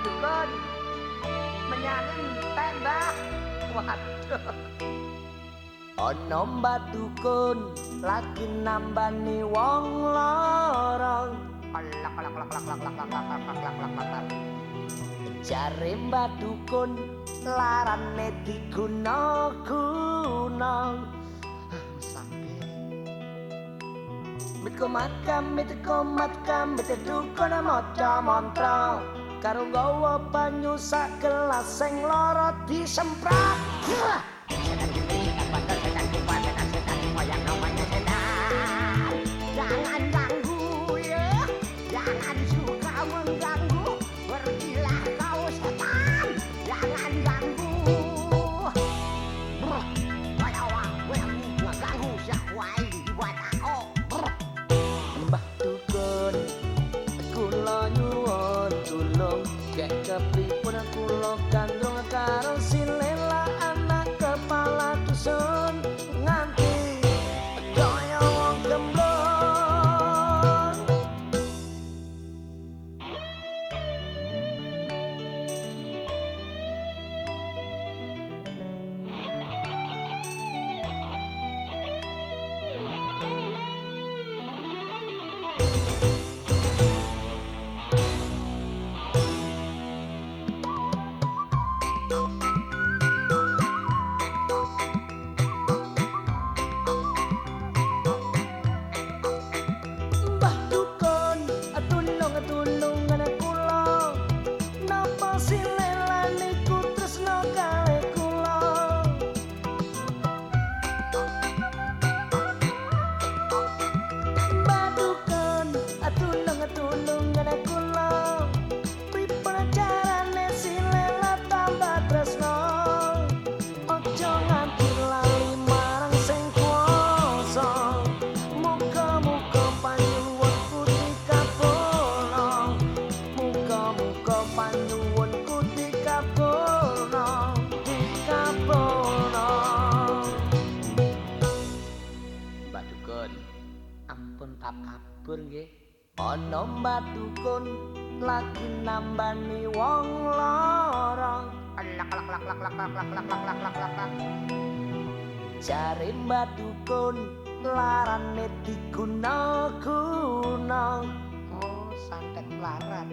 dukun menyanyi tembak waduh ono badukun lagi nambah nambani wong lorong alak alak alak alak alak alak alak alak alak alak jare badukun larane diguna-guna Mitko matka, mitko matka, mitko dukona mocha mantra. Karo gawa banyu sak gelas sing lara disemprot. kapripun kula துண்ணும் Ana Dukun lagi nambani wong lara. Lak lak lak lak lak lak lak lak lak lak lak lak lak. Jare Mbak Dukun larane diguna-guna. Oh, santet laran.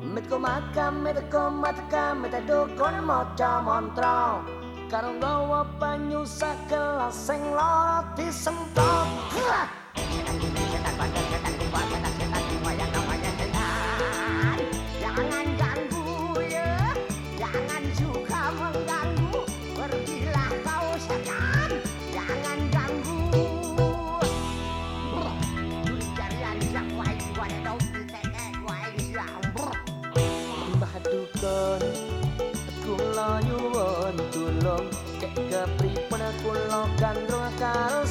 Mitko makam, mitko makam, mitko dukun maca mantra. Karo gawa banyu sak gelas sing disemprot. Setan bandel, dukun kula nyuwun tulung kek kepripun kula gandrung karo